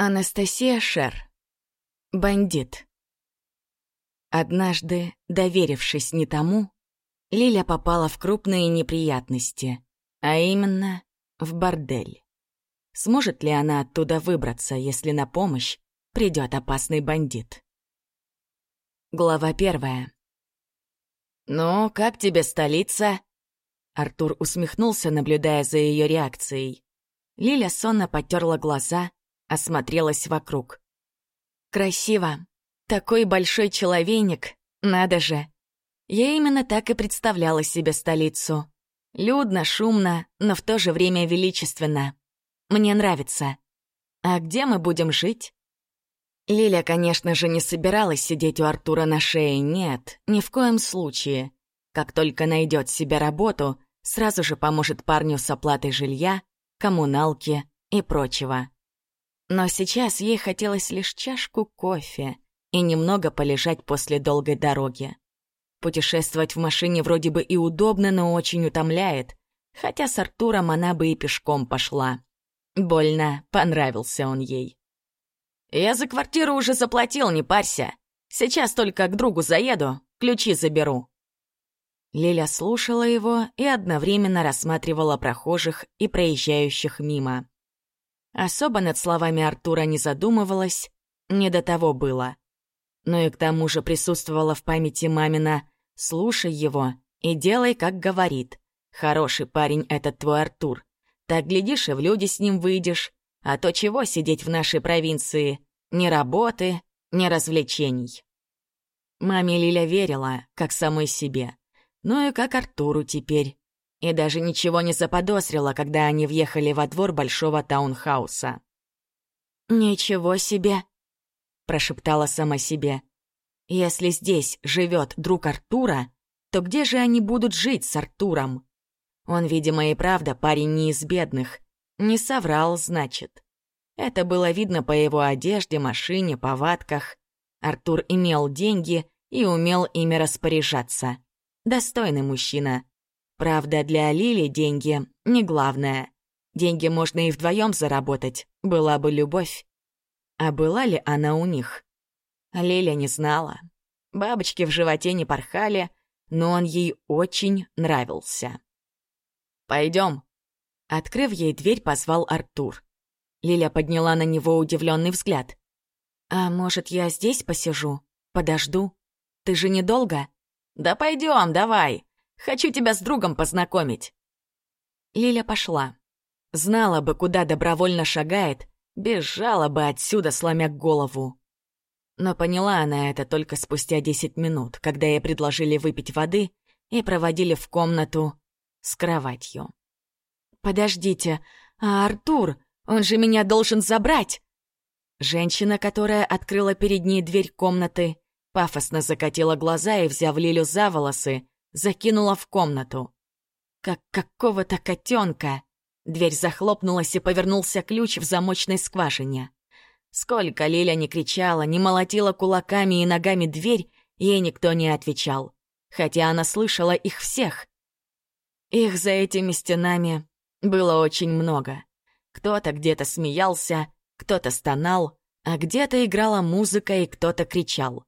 Анастасия Шер. Бандит. Однажды, доверившись не тому, Лиля попала в крупные неприятности, а именно в бордель. Сможет ли она оттуда выбраться, если на помощь придет опасный бандит? Глава первая. «Ну, как тебе столица?» Артур усмехнулся, наблюдая за ее реакцией. Лиля сонно потерла глаза, осмотрелась вокруг. «Красиво. Такой большой человейник. Надо же. Я именно так и представляла себе столицу. Людно, шумно, но в то же время величественно. Мне нравится. А где мы будем жить?» Лиля, конечно же, не собиралась сидеть у Артура на шее, нет, ни в коем случае. Как только найдет себе работу, сразу же поможет парню с оплатой жилья, коммуналки и прочего. Но сейчас ей хотелось лишь чашку кофе и немного полежать после долгой дороги. Путешествовать в машине вроде бы и удобно, но очень утомляет, хотя с Артуром она бы и пешком пошла. Больно понравился он ей. «Я за квартиру уже заплатил, не парься. Сейчас только к другу заеду, ключи заберу». Лиля слушала его и одновременно рассматривала прохожих и проезжающих мимо. Особо над словами Артура не задумывалась, не до того было. Но и к тому же присутствовала в памяти мамина «Слушай его и делай, как говорит. Хороший парень этот твой Артур. Так, глядишь, и в люди с ним выйдешь. А то чего сидеть в нашей провинции? Ни работы, ни развлечений. Маме Лиля верила, как самой себе. Ну и как Артуру теперь. И даже ничего не заподозрила, когда они въехали во двор большого таунхауса. «Ничего себе!» — прошептала сама себе. «Если здесь живет друг Артура, то где же они будут жить с Артуром?» Он, видимо, и правда парень не из бедных, не соврал, значит. Это было видно по его одежде, машине, повадках. Артур имел деньги и умел ими распоряжаться. Достойный мужчина. Правда, для Лили деньги не главное. Деньги можно и вдвоем заработать, была бы любовь. А была ли она у них? Лиля не знала. Бабочки в животе не порхали, но он ей очень нравился. «Пойдем», Открыв ей дверь, позвал Артур. Лиля подняла на него удивленный взгляд. «А может, я здесь посижу? Подожду? Ты же недолго?» «Да пойдем, давай! Хочу тебя с другом познакомить!» Лиля пошла. Знала бы, куда добровольно шагает, бежала бы отсюда, сломя голову. Но поняла она это только спустя десять минут, когда ей предложили выпить воды и проводили в комнату с кроватью. «Подождите, а Артур, он же меня должен забрать!» Женщина, которая открыла перед ней дверь комнаты, пафосно закатила глаза и, взяв Лилю за волосы, закинула в комнату. Как какого-то котенка. Дверь захлопнулась и повернулся ключ в замочной скважине. Сколько Лиля не кричала, не молотила кулаками и ногами дверь, ей никто не отвечал. Хотя она слышала их всех. Их за этими стенами было очень много. Кто-то где-то смеялся, кто-то стонал, а где-то играла музыка и кто-то кричал.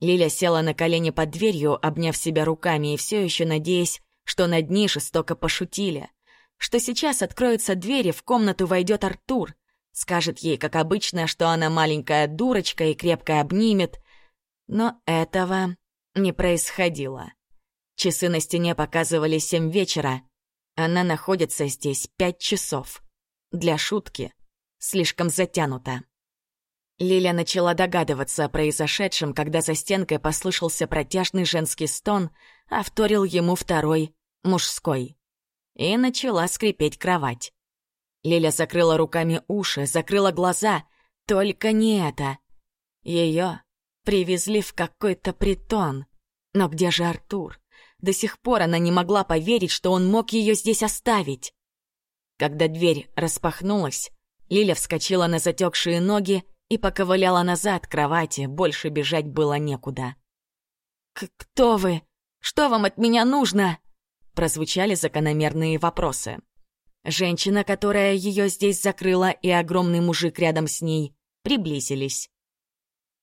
Лиля села на колени под дверью, обняв себя руками и все еще надеясь, что над ней жестоко пошутили, что сейчас откроется дверь и в комнату войдет Артур, скажет ей, как обычно, что она маленькая дурочка и крепко обнимет. Но этого не происходило. Часы на стене показывали семь вечера, она находится здесь пять часов. Для шутки слишком затянуто. Лиля начала догадываться о произошедшем, когда за стенкой послышался протяжный женский стон, а вторил ему второй, мужской. И начала скрипеть кровать. Лиля закрыла руками уши, закрыла глаза. Только не это. Ее привезли в какой-то притон. Но где же Артур? До сих пор она не могла поверить, что он мог ее здесь оставить. Когда дверь распахнулась, Лиля вскочила на затекшие ноги и поковыляла назад к кровати, больше бежать было некуда. «Кто вы? Что вам от меня нужно?» Прозвучали закономерные вопросы. женщина, которая ее здесь закрыла, и огромный мужик рядом с ней приблизились.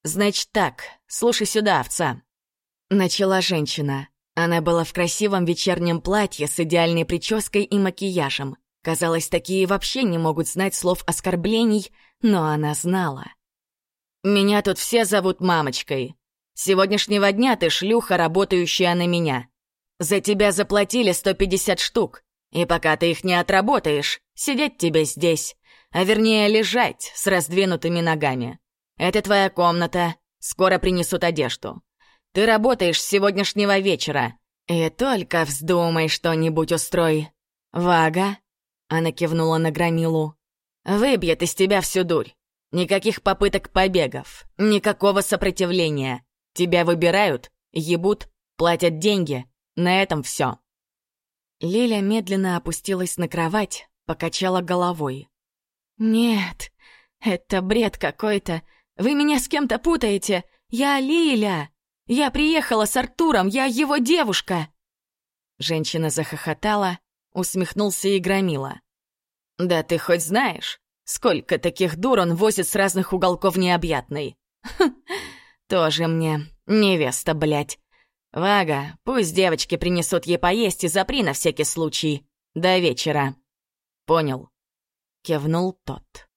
«Значит так, слушай сюда, овца», — начала женщина. Она была в красивом вечернем платье с идеальной прической и макияжем. Казалось, такие вообще не могут знать слов оскорблений, но она знала. «Меня тут все зовут мамочкой. С сегодняшнего дня ты шлюха, работающая на меня. За тебя заплатили 150 штук, и пока ты их не отработаешь, сидеть тебе здесь, а вернее лежать с раздвинутыми ногами. Это твоя комната, скоро принесут одежду. Ты работаешь с сегодняшнего вечера. И только вздумай что-нибудь устрой. Вага, она кивнула на громилу, выбьет из тебя всю дурь. Никаких попыток побегов, никакого сопротивления. Тебя выбирают, ебут, платят деньги. На этом все. Лиля медленно опустилась на кровать, покачала головой. «Нет, это бред какой-то. Вы меня с кем-то путаете. Я Лиля. Я приехала с Артуром, я его девушка!» Женщина захохотала, усмехнулся и громила. «Да ты хоть знаешь, сколько таких дур он возит с разных уголков необъятной? тоже мне невеста, блядь. Вага, пусть девочки принесут ей поесть и запри на всякий случай. До вечера». «Понял», — кивнул тот.